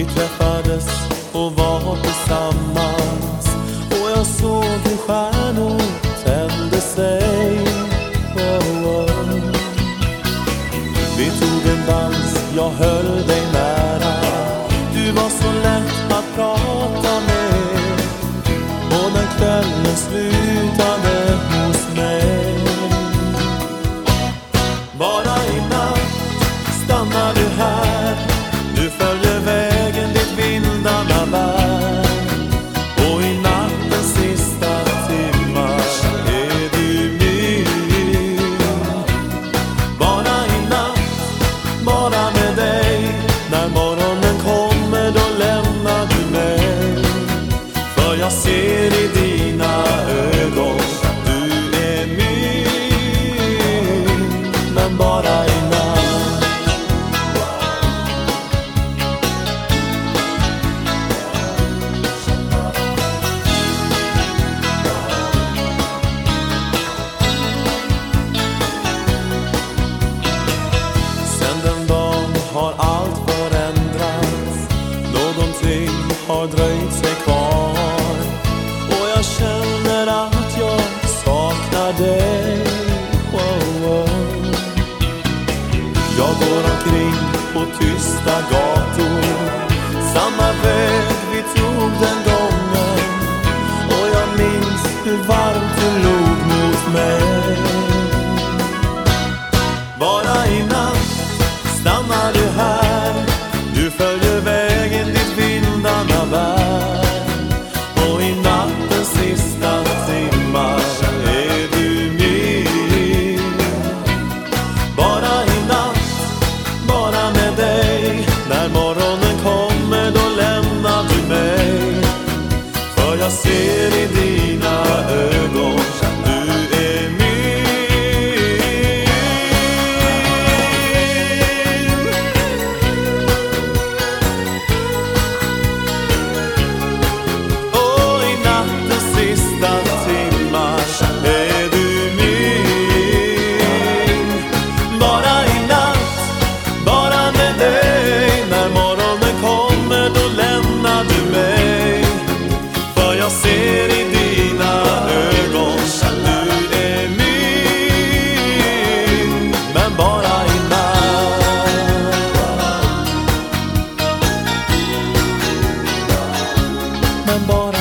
Vi träffades och var tillsammans och jag såg hur stjärnor tände sig. Oh, oh. Vi tog en dans, jag höll dig nära har dröjt sig kvar och jag känner att jag saknar dig. Wow, wow. Jag går omkring på tysta gator, samma väg vi tog den gången och jag minns hur varmt embora